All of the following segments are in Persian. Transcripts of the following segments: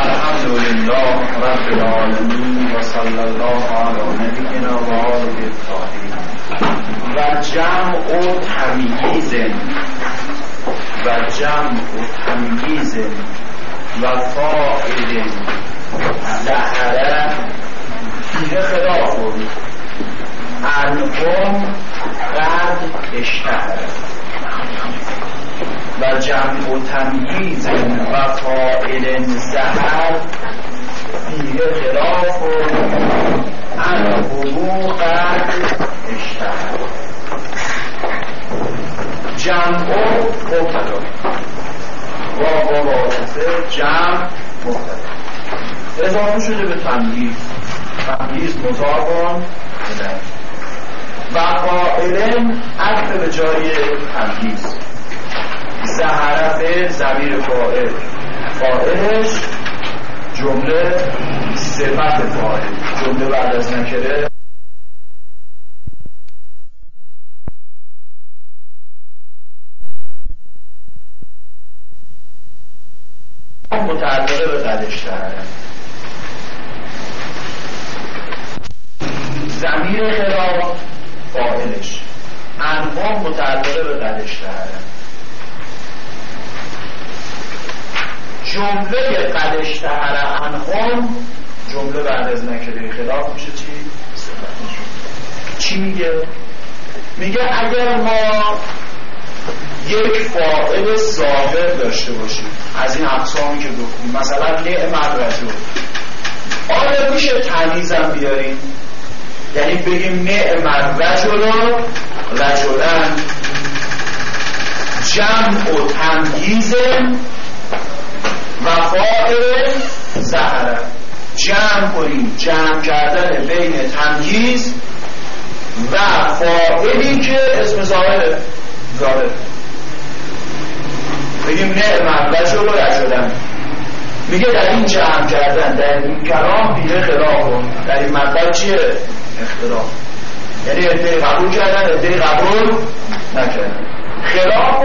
الحمد لله رب العالمين و صلی الله علی نبینا و جمع و تمییز. و جمع و تمییز. و فائل زهره. فیه خلاف. انهم قد اشتهره و جمع و تمییز و فائل زهر فیه خلاف و انهم قد اشتهر. جمع و مبتدا. با با جمع مبتدا. اضافه شده به تمییز تمییز مضافان و قائلن عطف به جای تمییز زهرف زمیر فائل فائلش جمله صفت فائل جمله بعد از نکره. متعلقه به قدش زمیر خلاف فاعلش. انعام متعلقه به قدش جمله قدش تهره انعام جمله بعد از نکره خلاف میشه چی؟ چی میگه؟ میگه اگر ما یک فاعل ظاهر داشته باشیم از این اقسامی که گفتیم مثلا نعم رجل آیا میشه تمیزم بیاریم یعنی بگیم نعم رجل رجلن جمع و تمییز و فاعل زهره. جمع کنیم. جمع کردن بین تمییز و فاعلی که اسم ظاهره ظاهر بگیم نعم رجل رجلن میگه در این جمع کردن در این کلام بیه خلاف در این مطلب چیه؟ اختلاف. یعنی ادهی قبول کردن ادهی قبول نکردن. خلاف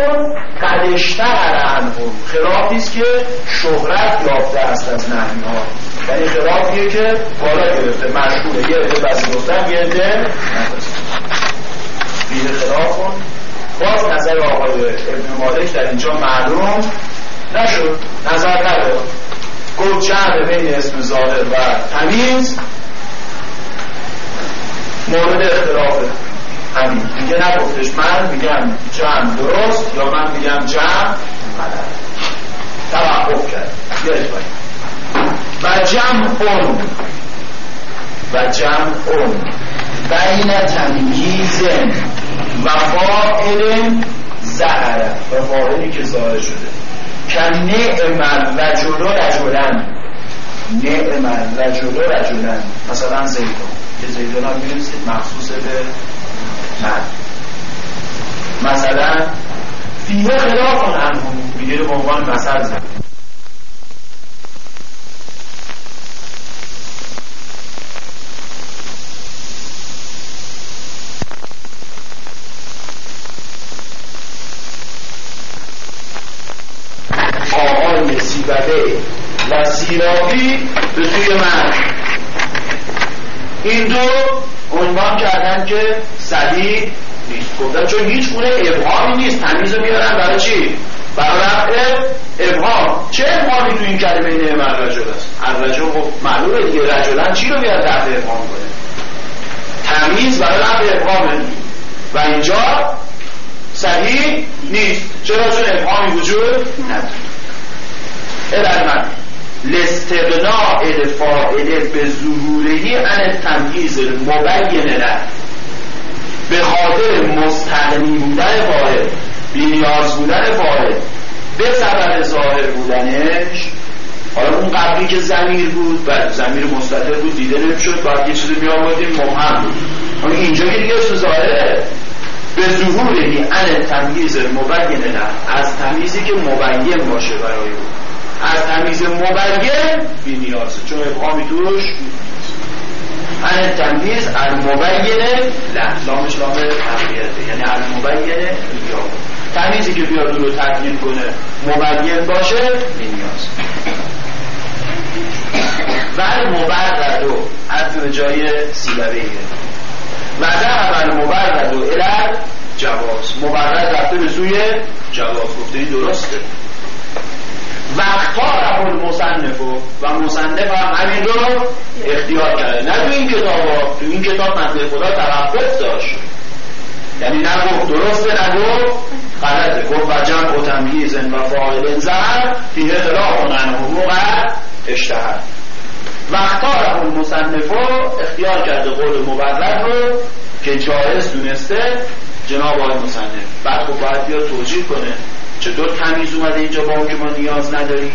اشتهر عنهم خلافی که شهرت یافته است از نحنی ها یعنی خلافیه که بالا گرفته مشهوره. یه عده پذیرفتن یه عده بیه خلاف باز نظر آقای ابن مالک در اینجا معلوم نشد. نظر نداد. گفت جمع بین اسم ظاهر و تمیز مورد اختلافه همین. دیگه نگفتش من میگم جمع درست یا من میگم جمع غلط توقف کرد. و جمع اون. و جمع اون. بین تمییز و فائل زهره. و فائلی که ظاهر شده. که نعم رجل رجلن نعم رجل رجلن مثلا زیدان. که زیدان هم می‌رسید مخصوص به من مثلا فیه خلاف عنهم میگه به عنوان مثل زن. آقای سیبده و سیرابی به سوی من. این دو عنوان کردن که صدی نیست. گفتن چون هیچ گونه ابهامی نیست. تمیز میارن برای چی؟ برای رفع ابهام. چه ابهامی تو این کلمه نعم الرجل است؟ الرجل خب معلومه دیگه. رجلن چی رو میاد رفع ابهام کنه؟ تمیز برای رفع ابهامه. و اینجا صحیح نیست. چرا؟ چون ابهامی وجود نداره. الان لاستغناء الفاعل به ظهورهی عن تمهیز المبین به خاطر مستغنی بودن فاعل بینیاز بودن فاعل به سبب ظاهر بودنش حالا اون قبلی که زمیر بود و زمیر مستطر بود دیده نمی‌شد باید یه چیزی میآوردیم مبهم بود. اینجا که دیگه اسم ظاهره به ظهورهی عن تمییز مبین له از تمیزی که مبین باشه برای او. از تمیز مبین بی نیازه چون ابهامی توش ان تمیز المبینه لامش شامل تقریرته یعنی المبینه یا تمیزی که بیاد رو تبدیل کنه مبین باشه نیاز و مبرد و از جای سیلبه و اول مبرد و الر جواز. مبرد رفته به سوی جواز. گفته این درسته. وقتا المصنف و مصنف هم همین رو اختیار کرده. نه تو این کتاب تو این کتاب نزد خدا توقف داشت. یعنی نگفت درسته نگفت غلطه. گفت و جمع و تمییز و فاعل زر فیه خلاف و حقوق اشتهر. وقتا المصنف اختیار کرده قول مبرد رو که جایز دونسته جناب آقای مصنف. بعد خب باید بیا توجیه کنه. چطور تمیز اومده اینجا با اون که ما نیاز نداریم؟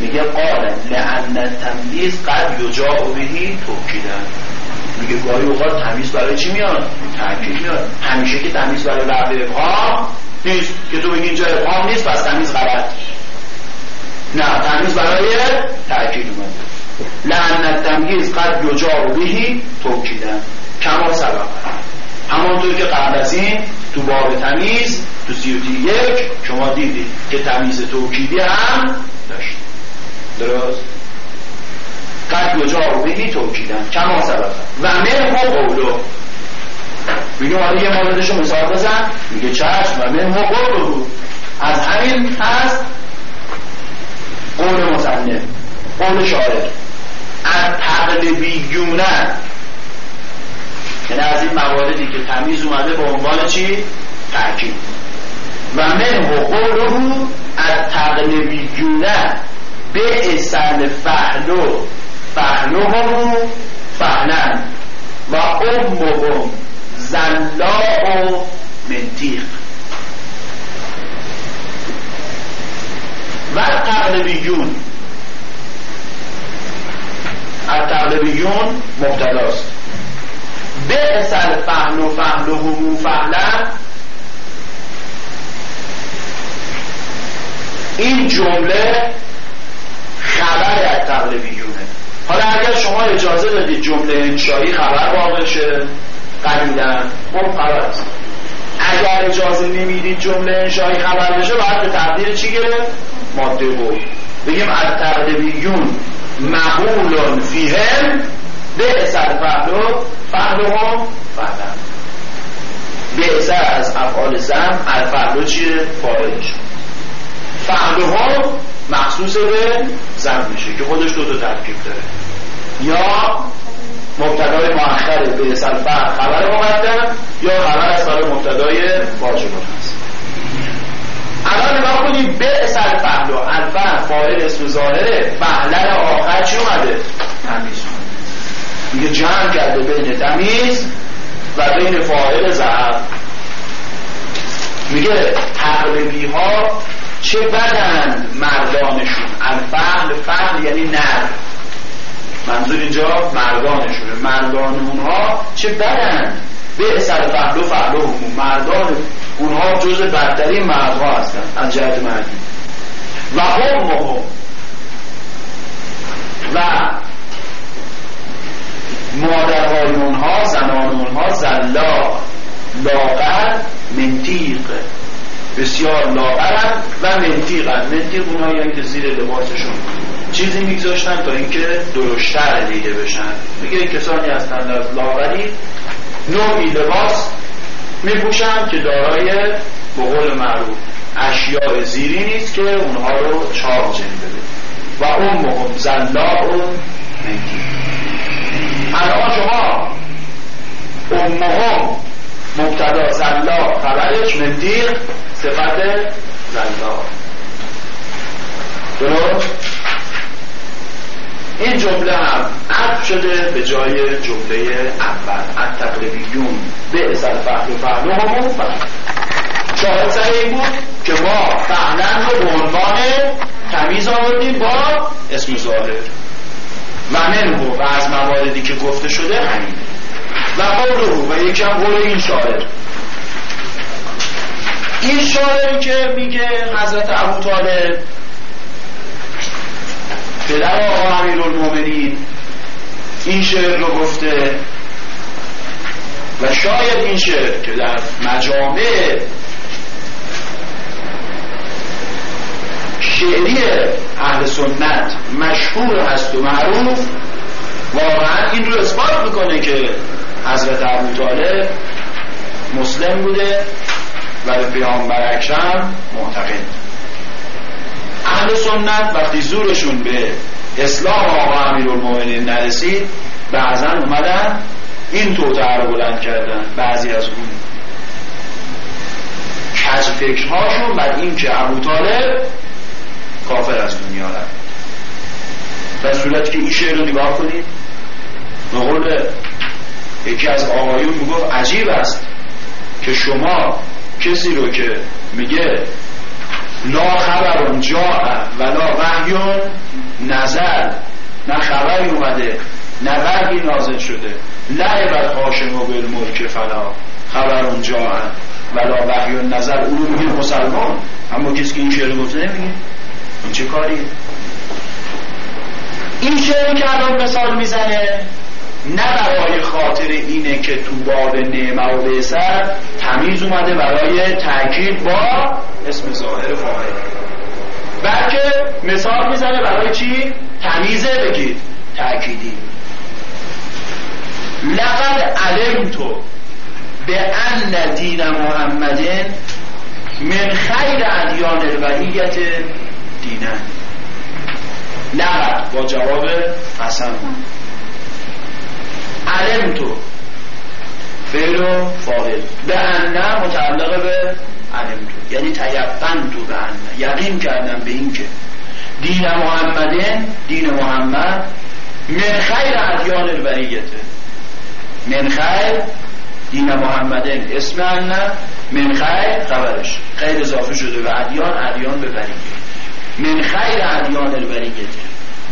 میگه قال لعن تمیز قد یجاع بهی توکیدن. میگه گاهی اوقات تمیز برای چی میاد؟ تاکید میاد. همیشه که تمیز برای لفظ ابهام نیست. که تو بگی اینجا ابهام نیست پس تمیز غلط. نه تمیز برای تاکید اومده. لعن تمیز قد یجاع بهی توکیدن. کما سبب. همانطور که قبل از این تو باب تمیز تو سیوتی یک شما دیدید که تمیز توکیدی هم داشت. درست؟ قد کجا بگی توکیدن. کما سبب. و من و قولو. میگه حالا یه موردشو مثال بزن. میگه چشم و من و قولو. از همین هست قول مصنف قول شاعر. از تقلبیونن. یعنی از این مواردی که تمیز اومده به عنوان چی؟ تحکیم و من و قوله از تقلبیونه به اصل فهلو همو فهلن و امهم زلا و منتیق و تقلبیون از تقلبیون مبتداست به اصل فهل و فهل و همو این جمله خبر از تقلبیونه حالا اگر شما اجازه دادید جمله انشایی خبر واقع شه قلیدن خب خبر است اگر اجازه نمی‌دید جمله انشایی خبر بشه باید به تقدیر چی گرفت؟ ماده بود بگیم از تقلبیون محولون فیهم به اصل فهلو فهلو هم فهلن به اصل از افعال زن الفهلو چیه فاعلش. فهمه مخصوص به زن میشه که خودش دو تا ترکیب داره. یا مبتدای مؤخر به اصل خبر مقدم یا خبر از سال مبتدای واجب هست. الان نگاه کنید به و الفه فاعل اسم ظاهره فهلن آخر چی اومده؟ تمیز. میگه جمع کرده بین تمیز و بین فاعل ضعف. میگه تقریبی ها چه بدن مردانشون؟ الفهل فهل یعنی نر. منظور اینجا مردانشونه. مردان اونها چه بدن؟ به اثر فهل و فهل و همون مردان اونها جز بدترین مردها هستن از جهت مردی و هم هم. و مادرهای اونها زنان اونها زلا لاغر منتیق بسیار لاغرن و منتیقن منتیق اونهایی که زیر لباسشون چیزی میگذاشتن تا اینکه درشتر دیده بشن. میگه کسانی هستند از لاغری نوعی لباس میپوشن که دارای به قول معروف اشیاء زیری نیست که اونها رو چاق بده. و اون مهم زلا و منتیق الان شما امهم مبتدا زلا خبرش منتیق صفت زلا درست؟ این جمله هم عطف شده به جای جمله اول. از تقریبیون به اصل فهل و فهل همون شاهد سر این بود که ما فهلن رو به عنوان تمیز آوردیم با اسم ظاهر. و منهو و از مواردی که گفته شده همینه. و قوله و یکی هم قول این شاعر. این شاعری که میگه حضرت ابو طالب پدر آقا امیر المومنین این شعر رو گفته و شاید این شعر که در مجامع شعری اهل سنت مشهور هست و معروف واقعا این رو اثبات می‌کنه که حضرت ابو طالب مسلم بوده. و به پیامبر اکرم معتقد. اهل سنت وقتی زورشون به اسلام آقا امیرالمومنین نرسید بعضا اومدن این توتر رو بلند کردن بعضی از اون. کج فکرهاشون بعد این که ابو طالب کافر از دنیا رفت. در صورت که این شعر رو نگاه کنید به یکی از آقایون می‌گفت عجیب است که شما کسی رو که میگه لا خبر جا ولا وحیون نظر نه خبری اومده نه وحی نازل شده لعبت هاشم و بالملک فلا خبر جا ولا وحیون نظر او رو میگه مسلمان اما کسی که این شعر گفته نمیگه. این چه کاری این شعر که الان مثال می‌زنه نه برای خاطر اینه که تو باب نعمه و بیسر تمیز اومده برای تاکید با اسم ظاهر فاعل. بلکه مثال می‌زنه برای چی؟ تمیزه بگید. تأکیدی. لقد علمتو به ان دین محمد من خیر ادیان الولیت دینن. لقد با جواب قسم علم تو فعل و فاعل. به انه متعلق به علم تو یعنی تیقن تو به انه یقین کردم به این که دین محمدین دین محمد من خیر ادیان البریته من خیر دین محمدین اسم انه من خیر خبرش. خیر اضافه شده به ادیان ادیان به بریه من خیر ادیان البریته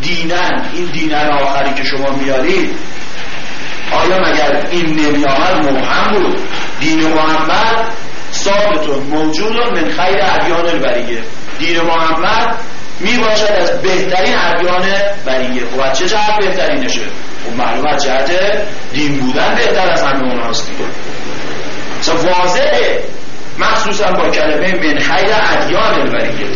دینن این دینن آخری که شما میارید آیا مگر این نمی آمد مبهم بود؟ دین محمد ثابتون موجود من خیر ادیان البریه دین محمد می باشد از بهترین ادیان بریه خب از چه جهت بهترینشه؟ خب معلوم از جهت دین بودن بهتر از همه اونهاست دیگه. مثلا واضحه. مخصوصا با کلمه من خیر ادیان البریه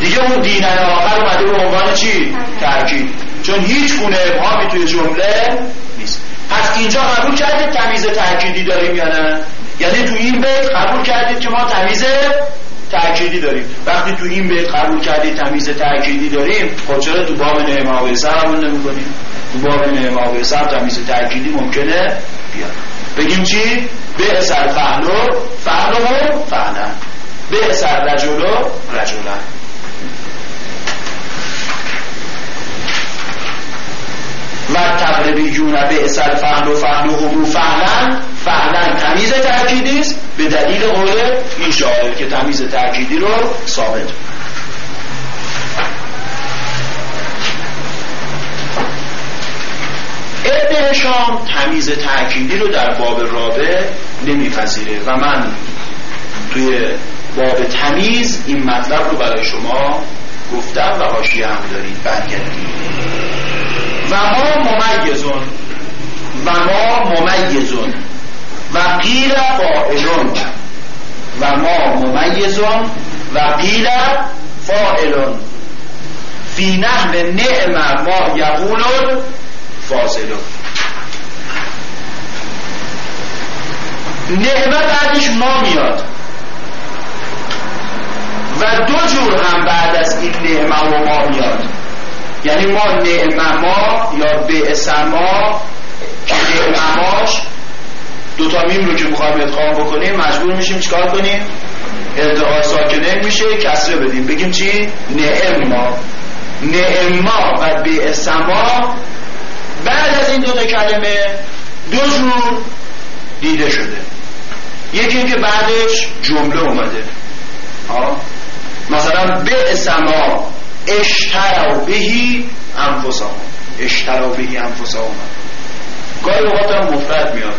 دیگه اون دین آخر اومده به عنوان چی؟ ترکیب چون هیچ گونه ابهامی توی جمله پس اینجا قبول کردید تمیز تأکیدی داریم یا نه؟ یعنی تو این بیت قبول کردید که ما تمیز تأکیدی داریم. وقتی تو این بیت قبول کردید تمیز تأکیدی داریم خب چرا تو باب و سر همون نمی کنیم تو باب نعمه و سر تمیز تأکیدی ممکنه بیاد. بگیم چی؟ به اثر فهلو فهلو فهلن به اثر رجلو رجلن و به اصل فهل و فهل و حبو فهلن فهلن تمیز تأکیدی است. به دلیل قول این شاعر که تمیز تأکیدی رو ثابت ابن تمیز تأکیدی رو در باب رابع نمیپذیره و من توی باب تمیز این مطلب رو برای شما گفتم و حاشیه هم دارید. برگردید. و ما ممیزون و ما ممیزون. و غیر فائلون و ما ممیزون و غیر فائلون فی نحو نعم ما یقولون فاصلون نعمه بعدش ما میاد. و دو جور هم بعد از این نعمه و ما میاد. یعنی ما نعمما یا به ما که نعمماش دوتا میم رو که می‌خوایم ادغام بکنیم مجبور میشیم چیکار کنیم؟ التقاء ساکنه میشه کسره بدیم. بگیم چی؟ نعما نعما و به ما بعد از این دوتا کلمه دو جور دیده شده. یکی اینکه بعدش جمله اومده. ها مثلا به سما اشتروا بهی انفسهم. اشتروا بهی انفسهم. گاهی اوقات هم مفرد میاد.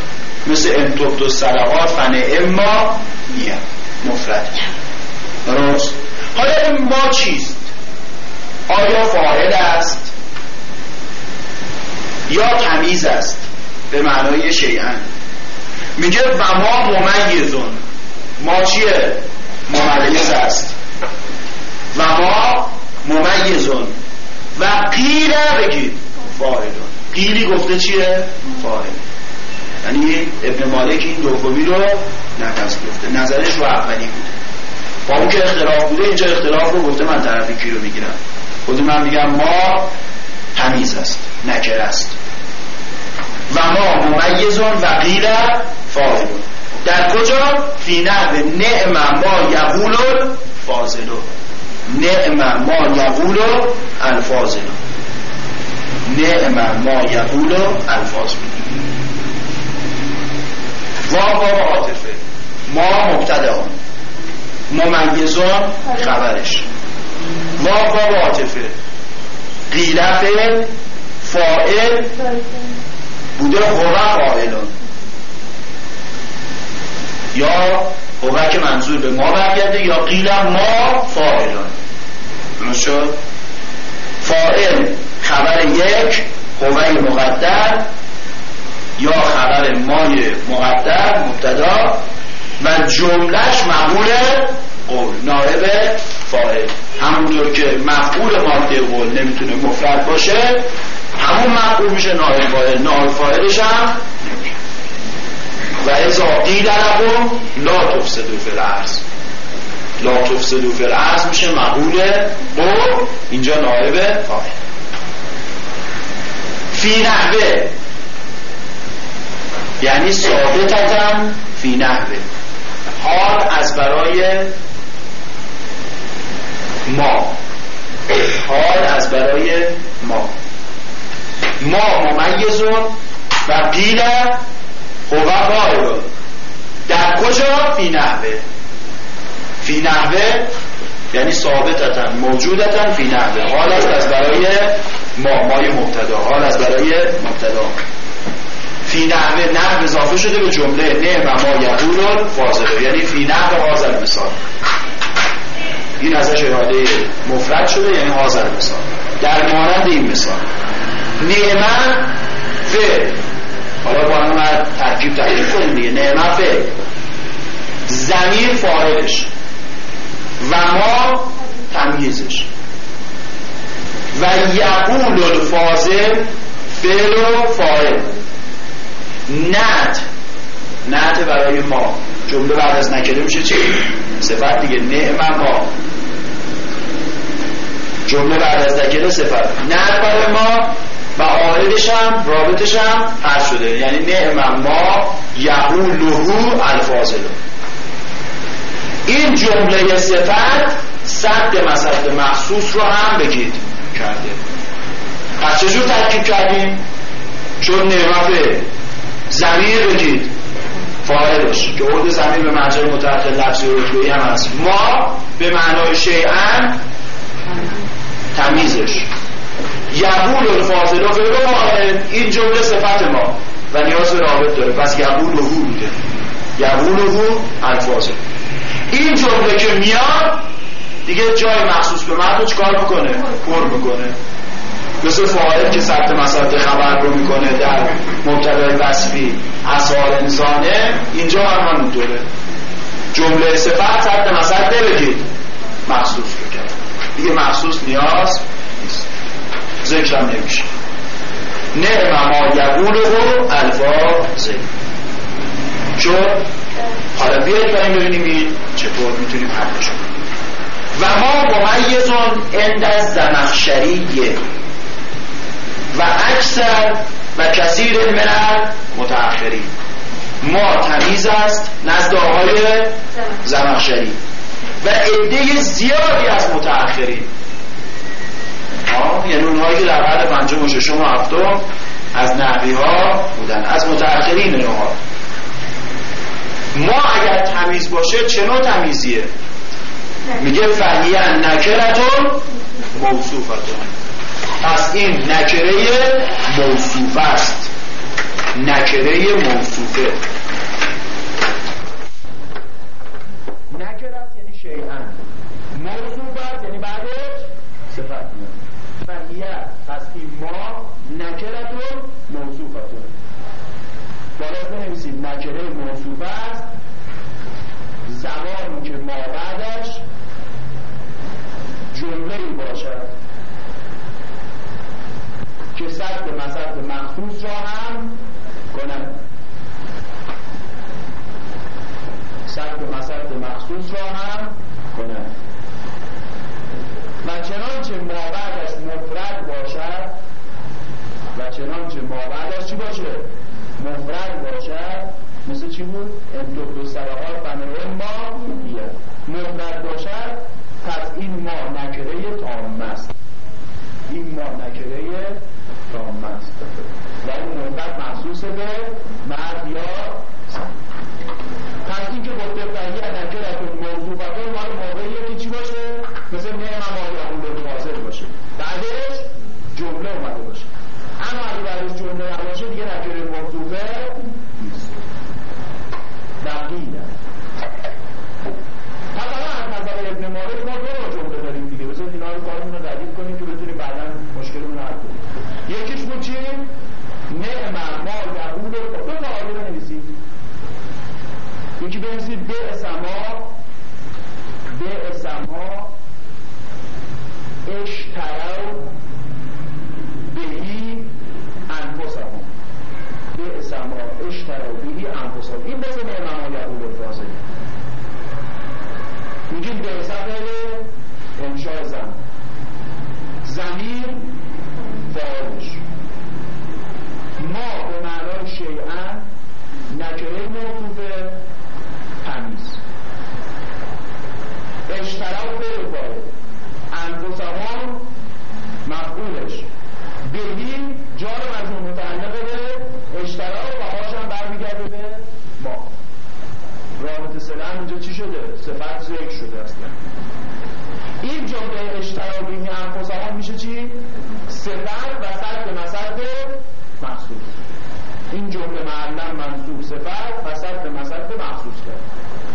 مثل انتوب دو سلوات فن اما میاد. مفرد درست؟ حالا این ما چیست؟ آیا فاعل است؟ یا تمیز است؟ به معنای شیعن. میگه و ما ممیزون. ما چیه؟ ممیز است. و ما ممیزون. و قیل بگید فاعلون قیلی گفته چیه؟ فاعل. یعنی ابن مالک این دومی رو نپذیرفته نظرش رو اولی بوده. با اون که اختلاف بوده اینجا اختلاف رو گفته من طرف کی رو می‌گیرم؟ خود من میگم ما تمیز است نکر است. و ما ممیزون و قیل فاعلون در کجا؟ فی نحو نعم ما یقول فاضلون نعم ما یقول الفاظلون نعم ما یقول الفاظ واو واو عاطفه. ما مبتدا. ممیزون خبرش. واو واو عاطفه. قیله فعل فاعل بوده هو فاعلون یا هو که منظور به ما برگرده یا قیل ما فاعلون شد؟ فاعل خبر یک هوه مقدر یا خبر مای مقدر مبتدا و جملش معمول قول نائب فاعل. همونطور که مفعول ماده قول نمی‌تونه مفرد باشه همون مفعول میشه نائب فاعل. نائب فاعلش هم و ازا قیل لهم لا تفسدو فی الارض. لا تفسدو فی میشه مقول قول اینجا نائب فاعل. فی نحوه. یعنی ثابتتا فی نحوه. حال از برای ما. حال از برای ما. ما ممیزون و قیل هو در کجا؟ فی نحوه. فی نحوه یعنی ثابتتا موجودتا فی نحوه. حال از برای ما مای مبتدا. حال از برای مبتدا. فی نحوه نحو اضافه شده به جمله نه و ما یقول فاضله یعنی فی نحوه حاضر مثال. این ازش اراده مفرد شده یعنی حاضر مثال. در مانند این مثال. نعمه فعل حالا با هم ترکیب ترکیب کنیم دیگه. نعمه فعل زمین فاعلش. و ما تمیزش. و یقول الفاظل فعل و فاعل. نت نت برای ما. جمله بعد از نکره میشه چی؟ صفت دیگه. نعم ما. جمله بعد از نکره صفت. نت برای ما و آهدش هم رابطش هم حد شده. یعنی نعم ما یقولهو الفاظلو این جمله صفت صد مسد مخصوص رو هم بگید. کرده پس چجور ترکیب کردیم؟ چون نعمت زمیر بگید فاعلش که عود زمین به مرجع متحد لفظی و هم هست. ما به معنای شیعن تمیزش. یقول الفاضل فعل فاعل. این جمله صفت ما و نیاز به رابط داره. پس یقول هو بوده. یقول هو الفاظل این جمله که میاد دیگه جای مخصوص به مرد رو چکار می‌کنه پر می‌کنه مثل فاعل که ثبت مسائل خبر رو می‌کنه در مبتدای وصفی اصحال انسانه اینجا هم همونطوره. جمله صفت ثبت مسائل بگید. مخصوص کرد دیگه مخصوص نیاز نیست. ذکرم نمیشه. نعم ما و الفاظ چون حالا بیاید این ببینیم چطور می‌تونیم حلش و ما ممیزون اند از زمخشریه و اکثر و کثیر من متأخرین ما تمیز است نزد آقای زمخشری. و عده زیادی از متأخرین یعنی اونهایی که در قرن پنجم و ششم و هفتم از نحوی ها بودن. از متأخرین اونها ما اگر تمیز باشه چه نوع تمیزیه؟ میگه فهیه نکرتون موصوفتون. پس این نکره موصوف است. نکره موصوفه. نکره یعنی شیئن موصوف است یعنی بعدش صفت میاد. فهیه پس این ما نکرتون موصوفتون بالا بنویسید. نکره موصوف است. زمانی که ما بعدش نمی باشد که سد مسد مخصوص را هم کند سد مسد مخصوص را هم کند و چنانچه ما بعدش مفرد باشد و چنانچه ما بعدش چی باشه؟ مفرد باشد. مثل چی بود؟ این دو سرقات بنرون ما مفرد باشد پس این ما نکره تام است این ما نکره تام است یعنی و این مدت مخصوص به مرد یا پس این که مدت بایی نکره تو موضوع و تو باید که چی باشه؟ مثل نه هم آیا اون باشه. بعده این جمله معلم منصوب صفت وسط به مسط مخصوص کرد.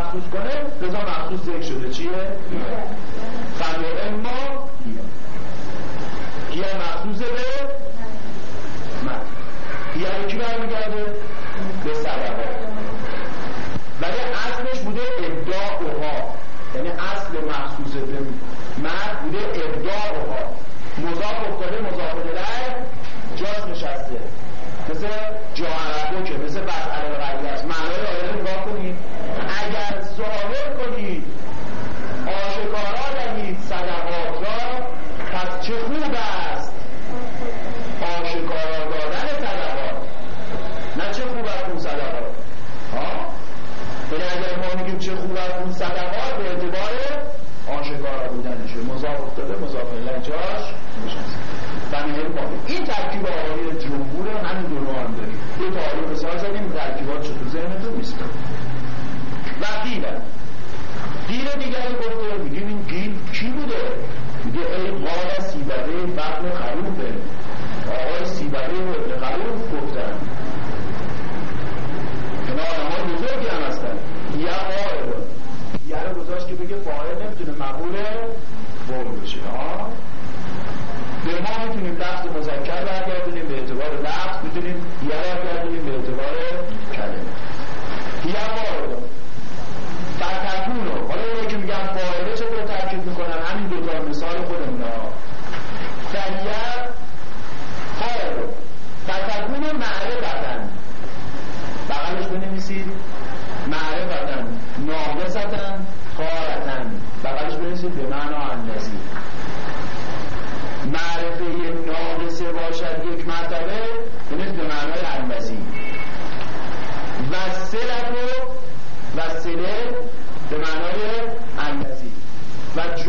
مخصوص کنه رضا مخصوص ذکر شده چیه؟ درکی با آقای جمهور همین دوران داریم. دو تا آقای مثال زدیم ترکیبات شد. تو ذهنتون نیست. و قیله دین دیگر گفته میگیم این قیل کی بوده؟ میگه ای قال سیبره بطن خروفه آقای سیبره و ابن خروف گفتن. اینا آدم های بزرگی هم هستن. یه آقای یه رو گذاشت که بگه فاعل نمی‌تونه مقبول بول بشه. آه. لفظ مذکر برگردونیم به اعتبار لفظ بدونیم یرا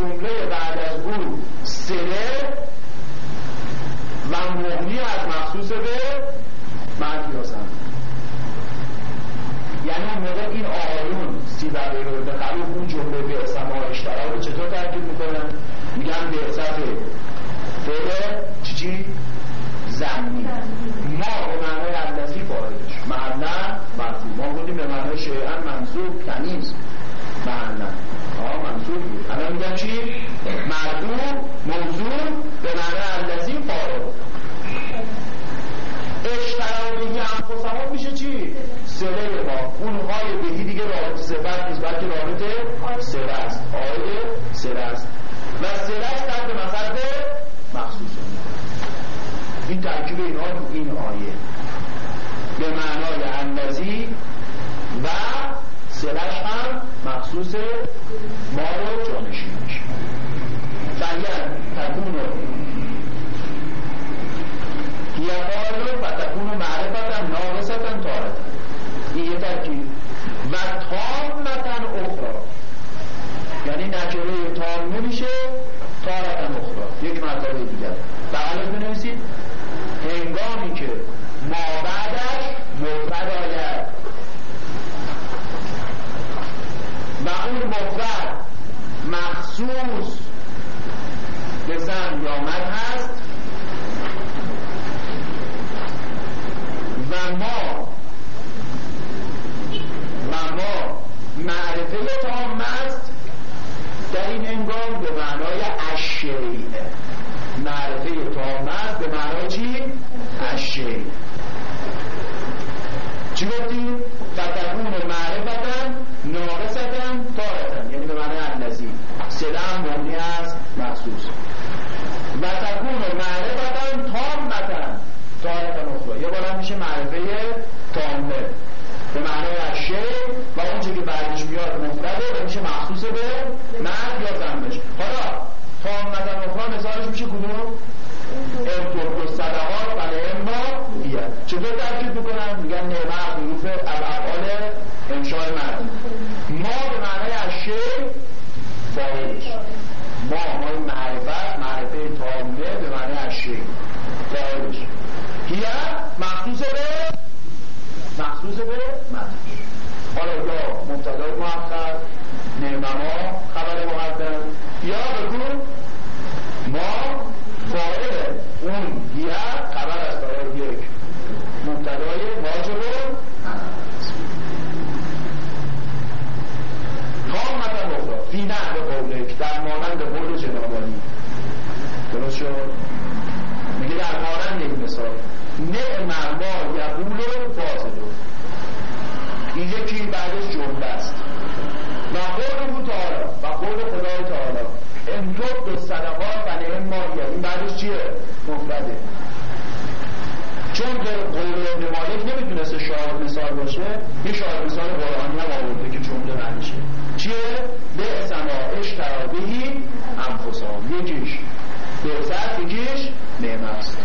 جمله بعد از او سله و مغنی از مخصوص به مدیازم یعنی اون موقع این آقایون سیبقی رو به اون جمله به اسم اشترا رو چطور ترکیب می‌کنن؟ میگن به اصف فعل چی زمینی. ما به معنای الذی فاعلش. معنا مرفوع. ما گفتیم به معنای شیئا منصوب تمیز معنا ها منصوب بود. الان میگن چی؟ مرفوع موضوع به معنای الذی فاعل اشترا بهی انفسهم میشه چی؟ سله ما. اون های بهی دیگه رابط صفت نیست بلکه رابط سله است. آیه سله است. و سله است تحت مصد مخصوص. این ترکیب اینا تو این آیه. به معنای اندازی و سلش هم مخصوص ما رو جانشین میشه فهیر تکون هیقال و تکون معرفتا ناقصتا تارتا این یه ترکیب و تامتا اخرى یعنی نکره تام نمیشه تارتا اخرى یک مرتبه دیگر بغلت بنویسید هنگامی که ما بعدش مفرد آید و اون مفرد مخصوص به زن یا من هست و ما و ما معرفه تام است در این انگام به معنای اشیعه معرفه تام است به معنای چی؟ اشیعه چی گفتیم؟ فتکون معرفتا ناقصتا تارتا یعنی به معنای اندازی سلام مبنی است مخصوص و تکون معرفتا تامتا تارتا اخرى یه بار میشه معرفه تامه به معنای اشیاء و اون که بعدش میاد مفرده و میشه مخصوص به مرد یا زنش حالا تامتا اخرى مثالش میشه کدوم؟ ارتوب صدقات برای اما چطور ترکیب می‌کنن؟ میگن نعمه حروف افعال انشاء مرد. ما به معنای اشیاء فاعلش ما ما معرفت معرفه تامه به معنای اشیاء فاعلش هیه؟ مخصوص به؟ مخصوص به معنیش حالا یا مبتدای مؤخر نعمه ما خبر مقدم. یا بگو ما فاعل اون هیه خبر از برای یک. مبتدای واجب تامتا اخرى فی نحو قولک در مانند قول جنابانی. درست شد؟ میگه در مانند یک مثال. نعم ما یقول فاضل این یکی بعدش جمله است و قول او تعالی و قول خدای تعالی ان به صدقات و نعم ما این بعدش چیه؟ مفرده چون به قول ابن مالک نمی‌تونسته شاهد مثال باشه یه شاهد مثال قرآنی هم آورده که جمله معنیشه چیه؟ به سما اشترابهی انفسام یکیش. زد یکیش نعمه است.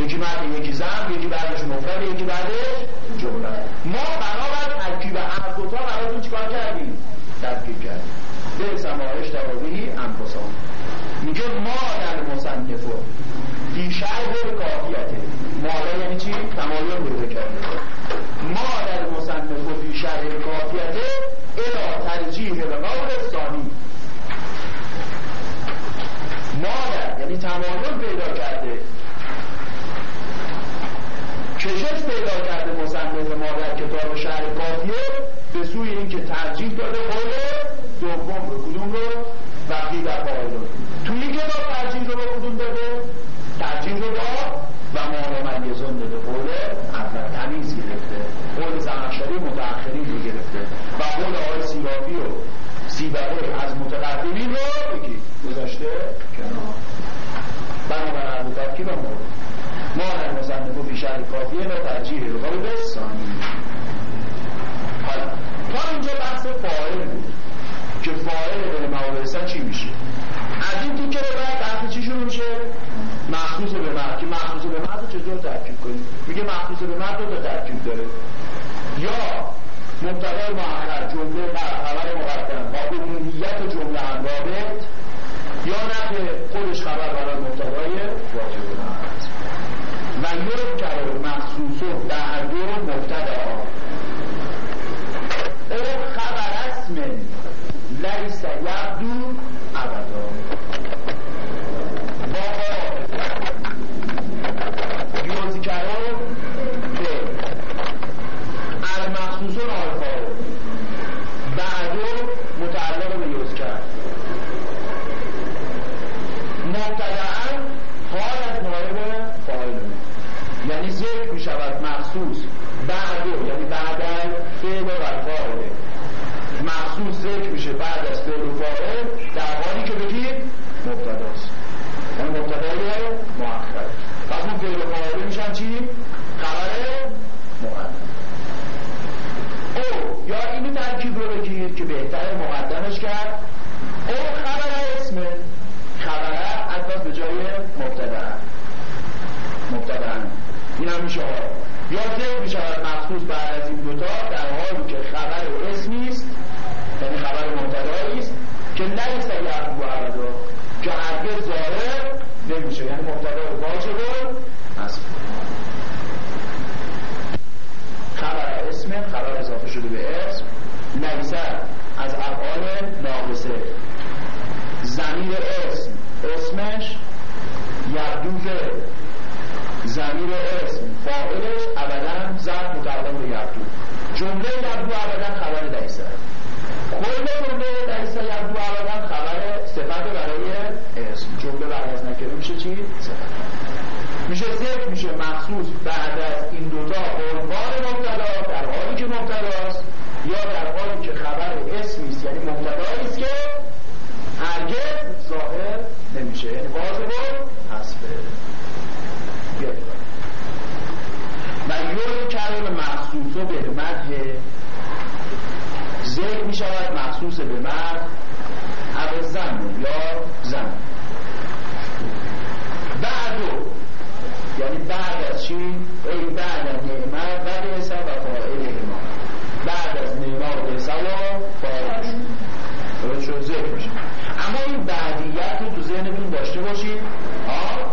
یکی مرد یکی زن یکی بعدش مفرد یکی بعدش جمله. ما بنابر ترکیب دوتا براتون چیکار کردیم؟ ترکیب کردیم. به سما اشترابهی انفسام میگه ما در مصنفو فی شرح کافیته. مالا یعنی چی؟ تمایل بوده کرده. ما در مصنف و فی شرح کافیته الى ترجیح به قول ثانی. مادر یعنی تمایل پیدا کرده. کشش پیدا کرده مصنف ما در کتاب شهر کافیه به سوی اینکه ترجیح داده قول دوم رو کدوم رو؟ وقتی در قائلون توی کتاب ترجیح رو به کدوم داده ترجیح رو با و ما ممیزون داده. قول اول تمیز گرفته. قول زمخشری متأخرین رو گرفته. و قول آقای سیرافی و سیبقه از متقدمین رو بگی. گذاشته؟ کنار. بنابر ابو ترکیب مورد ما در مصنف و بیشتر کافیه و ترجیح رو قول ثانی حالا تا اینجا بحث فاعل بود که فاعل به موارثه چی میشه از این تیکه رو چی شروع میشه مخصوص به مرد چطور ترکیب ترکیب داره. یا مبتدا مؤخر جمله بر خبر مقدم. با عمومیت جمله هم رابط یا نه خودش خبر برای مبتدای واجب هست و یک کرده مخصوص و بعد مبتدا. او خبر اسم لیس یبدو ابدا با یذکرون که المخصوصون آلفا بعدو متعلق به یذکر مبتدعا حال از نایب فاعل یعنی ذکر می شود مخصوص بعدو یعنی بعد از فعل و فاعل مخصوص ذکر میشه بعد از فعل و فاعل در حالی که بگید مبتداست یعنی مبتدای مؤخر پس اون فعل و فاعل میشن چی خبر مقدم او یا اینو ترکیب رو بگید که بهتر مقدمش کرد او خبر اسم خبره البته به جای مبتدا مبتدا این هم میشه یا ذکر میشه مخصوص بعد از این دوتا در حالی که خبر اسمی است یعنی خبر مبتدایی است که لیس یعقوب ابدا که هرگز ظاهر نمیشه یعنی مبتدا واجب هست خبر اسم خبر اضافه شده به اسم لیس از افعال ناقصه. زمیر اسم. اسمش یبدوه زمیر اسم. فاعلش ابدا زد متعلق به یبدو. جمله یبدو ابدا خبر لیسه کل جمله لیسه یبدو ابدا خبر صفت برای اسم. جمله بعد از نکره میشه چی؟ میشه ذکر میشه مخصوص بعد از این دوتا عنوان مبتدا در حالی که مبتداست. یا در حالی که خبر اسمی است یعنی مبتدایی است که هرگز ظاهر نمیشه. یعنی واجب حسبه و یون کلم مخصوص به مده ذکر می شود مخصوص به مرد او زن یا زن بعدو یعنی بعد از چی؟ ای بعد از نعمت و رسه و فائل ما بعد از نعمت و رسه و فائل درست شد ذکر میشه اما این بعدیت رو تو ذهنتون داشته باشید ها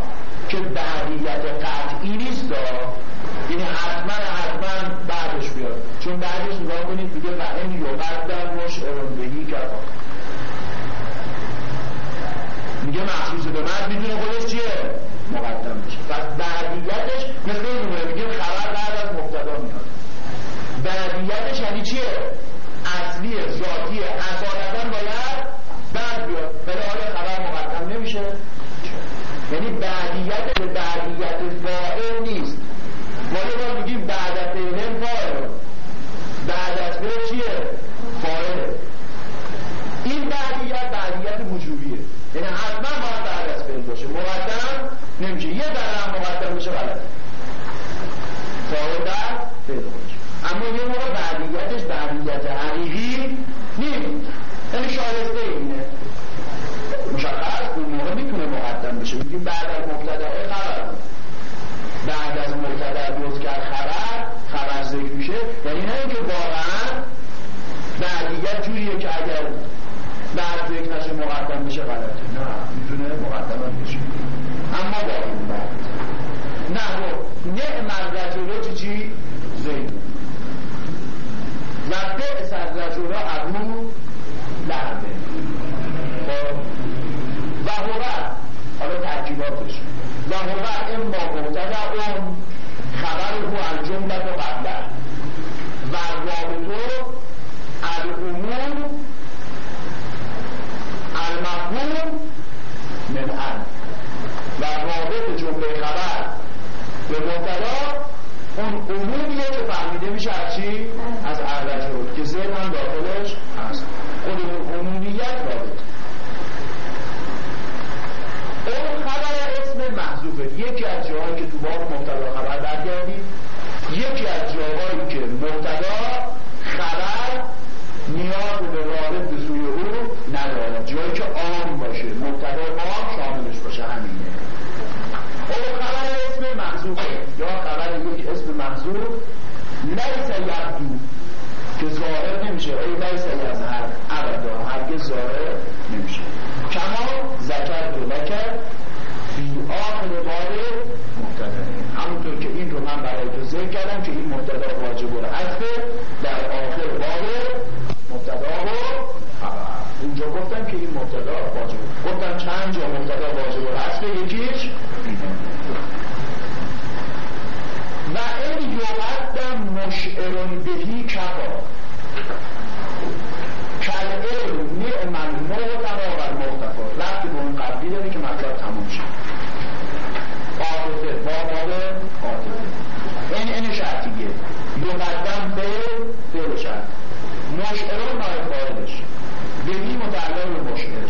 که بعدیت قطعی نیست یعنی حتما حتما بعدش بیاد چون بعدش نگاه کنید دیگه و این یقدر مشعرون بهی کرد میگه مخصوص به مرد می‌تونه خودش چیه مقدم بشه پس بعدیتش مثل این میگه خبر بعد از مبتدا میاد بعدیتش یعنی چیه اصلی ذاتی اصالتا باید بعد بیاد ولی آیا خبر مقدم نمیشه یعنی بعدیت به بعدیت فاعل نیست ما یه بار میگیم بعد از فعل فاعل بعد از فعل چیه فاعل این بعدیت بعدیت وجوبیه یعنی حتما باید بعد از فعل باشه مقدم نمیشه یه ذره غلطه فاعل در فعل باشه. اما یه موقع بعدیتش بعدیت حقیقی نیست یعنی شایسته اینه. مشخص اون موقع می‌تونه مقدم بشه. میگیم بعد از مبتدا خبر. بعد از مبتدا روز کرد خبر خبر ذکر میشه. یعنی نه اینکه واقعا بعدیت جوریه که اگر بعد ذکر نشه مقدم بشه غلطه. نه می‌تونه مقدم بشه اما با این بعد نه نعم الرجل چی؟ زید و بئس الرجل ابو لحظه خب و هو حالا ترکیباتش و هو اما مبتدا اون خبر هو الجمله و قبله و رابطو الامور المفهوم من ال و رابط جمله خبر به مبتدا اون عمومیه که فهمیده میشه از چی؟ از اردشور که ذهن هم داخلش هست خود اون عمومیت رابط اون خبر اسم محضوفه یکی از جاهایی که تو باب مبتدا خبر برگردید یکی از جاهایی که مبتدا خبر نیاز به رابط به سوی او نداره جایی که عام باشه مبتدا عام شاملش باشه همینه اون خبر اسم محضوفه یا خبر یک اسم محضوف لیس یبدو که نمیشه ای لیس یظهر ابدا هرگز ظاهر نمیشه. کما ذکر و لکر فی آخر بار مبتدا همونطور که این رو من برای تو ذکر کردم که این مبتدا واجب العطف در آخر بار مبتدا و خبر اونجا گفتم که این مبتدا واجب. گفتم چند جا مبتدا واجب العطف؟ یکیش؟ و این یقدم مشعرون بهی کفا کل علم نعم المغتنا و المغتفا رفتی به اون قبلی داره که مطلب تموم شد عاطفه با باب عاطفه این این شرطیه یقدم فعل فعل شرط مشعرون نایب فاعلش بهی متعلق به مشعر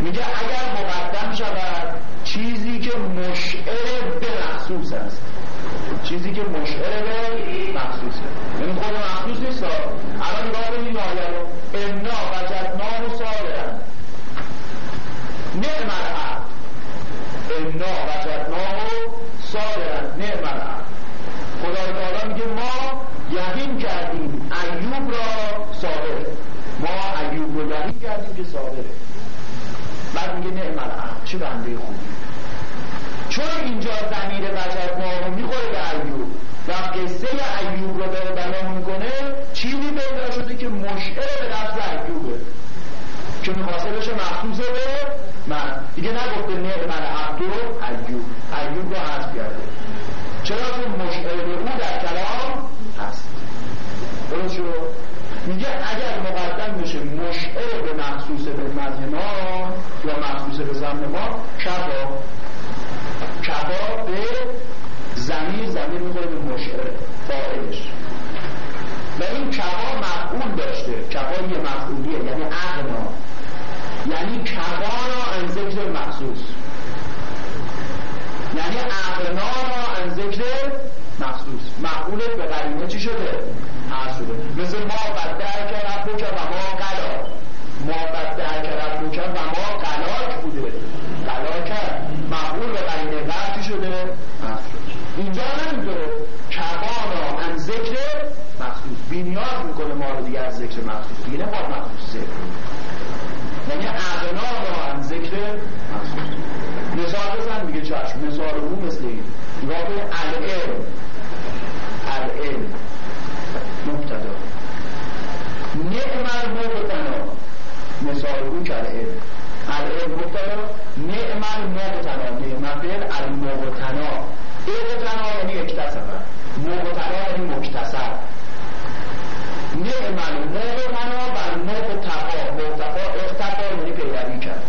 میگه اگر مقدم شود چیزی که مشعر به مخصوص است چیزی که مشعر به مخصوصه یعنی خود مخصوص نیست الان نگاه کنید آیه رو انا وجدناه صابرا نعم العبد انا وجدناه صابرا نعم العبد خدای تعالی میگه ما یقین کردیم ایوب را صابر ما ایوب رو یقین کردیم که صابره بعد میگه نعم العبد چه بنده خوبی چون اینجا زمیر وجد ما می‌خوره به ایوب و قصه ایوب رو داره بیان می‌کنه چیزی پیدا شده که مشعر به نفس ایوبه که می‌خواسته بشه مخصوص به؟ من. دیگه نگفته نعم العبد و ایوب. ایوب رو حذف کرده. چرا چون مشعر به او در کلام هست؟ درست شد؟ میگه اگر مقدم بشه مشعر به مخصوص به مذه ما یا مخصوص به زمن ما کفا کفا به زمین زمین می‌خوره به مشعر فائلش و این کفا مفعول داشته. کفا یه مفعولیه یعنی اغنا یعنی کفانا ان ذکر مخصوص. یعنی اغنانا ان ذکر مخصوص. مفعولش به قرینه چی شده؟ هست شده. مثل ما بدر که ربک و ما قلا. ما بدر که ربک و ما قلاک بوده قلاک مفعول به قرینه قرد شده؟ هست شده اینجا نمیطوره کمانا ان ذکر مخصوص بینیاز می‌کنه ما رو دیگه از ذکر مخصوص دیگه نباید مخصوص ذکر یعنی اغنا ان ذکر مخصوص مثال بزن دیگه چشم مثال او مثل این نگاه کنید العلم العلم مبتدا نعم المبتنا مثال او که العلم. العلم مبتدا نعم المبتنا نعم فعل المبتنا اقتنا یعنی اکتسبه. مبتنا یعنی مکتسب. نعم المبتنا و مبتقا مبتقا اختفا یعنی پیروی کرد.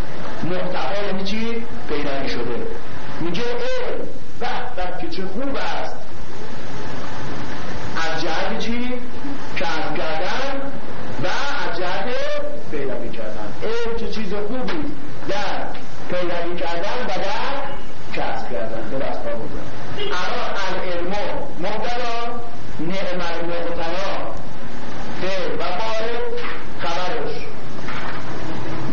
محتوا یعنی چی؟ پیروی شده. میگه علم. وقت که چه خوب است. از جهت چی؟ کسب کردن و از جهت کردن. علم چه چیز خوبی در پیروی کردن و در کسب کردن. به دست بودن الان العلم مبتلا نعم المبتلا فعل و فاعل خبرش.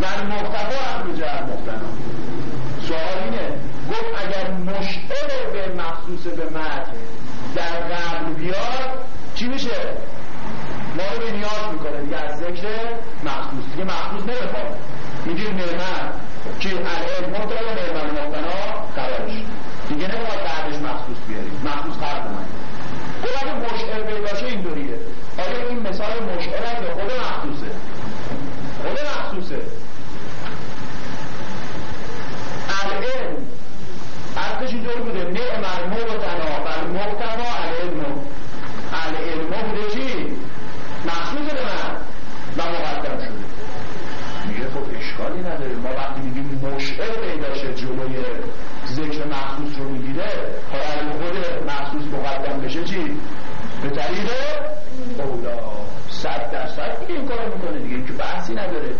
من مختفا هم جهت مختنا سوال اینه گفت اگر مشعر به مخصوص به متن در قبل بیاد چی میشه؟ ما رو به نیاز می‌کنه. دیگه از ذکر مخصوص دیگه مخصوص نمی‌خواد. میگیم نعمت که العلم مبتلا نعمت مبتنا خبرش دیگه نمی‌خواد بعدش مخصوص بیاریم مخصوص من گفت اگه مشعر پیداشه اینطوریه. آیا این مثال مشعر است یا خود مخصوصه خود مخصوصه العلم اصلش اینطور بوده نعم المبتنا و المبتنا العلم العلم بوده چی؟ مخصوص به من و مقدم شده میگه خب اشکالی نداره ما وقتی میگیم مشعر پیداشه جلوی ذکر مخصوص رو می‌گیره حالا خود مخصوص بشه چی؟ به طریق اولا. صد درصد دیگه این کارو می‌کنه دیگه. که بحثی نداره.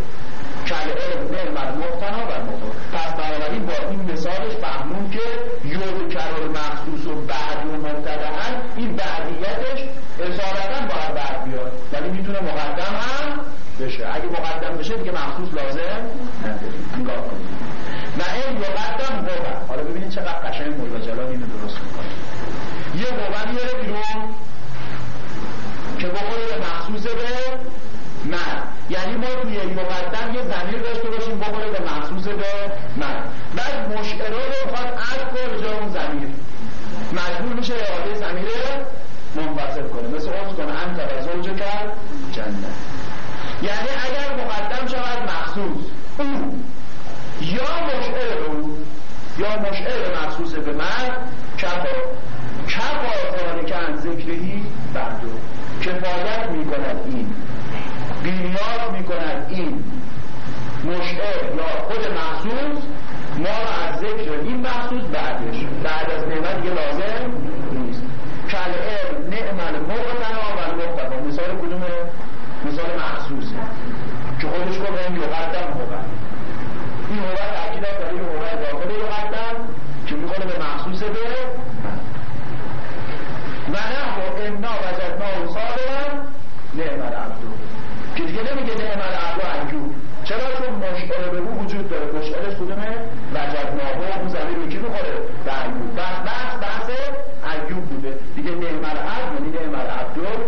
کل علم نعم مقتنا و مقتنا پس بنابراین با این مثالش فهمون که یود کرال مخصوص و بعد و مبتدعن این بعدیتش اصالتا باید بعد بیاد ولی می‌تونه مقدم هم بشه. اگه مقدم بشه دیگه مخصوص لازم نداریم نگاه کنید. و این مقدم هو. حالا ببینید چقدر قشنگ مولا جلال اینو درست می‌کنه. یه قوه میاره بیرون که با خود مخصوص به من. یعنی ما توی مقدم یه زمیر داشته باشیم با به مخصوص به من. بعد مشعره رو خواهد عرض کنه جا اون زمیر مجبور میشه اعاده زمیر منفصل کنه. مثل اون کنه هم و جا کرد؟ جنده یعنی اگر مقدم شود مخصوص اون یا مشعره به اون یا مشعره مخصوص به من کفاره کفایت می‌کند این. بیمار می‌کند این. مشعر یا خود مخصوص ما را از ذکر این مخصوص بعدش. بعد از نعمت یه لازم نیست. کل علم نعمل مقتنا و مقتنا مثال کدومه؟ مثال مخصوصه که خودش گفت این یقدم هو این هو تاکید داره این هو داخل یقدم که می‌خوره به مخصوص به چرا؟ که مشکل به او وجود داره. مشعلش کدومه؟ وجد نابا اون زمین به کی می‌خوره؟ در بود. بس بس بحث ایوب بوده. دیگه نعمر عبد یعنی نعمر عبدال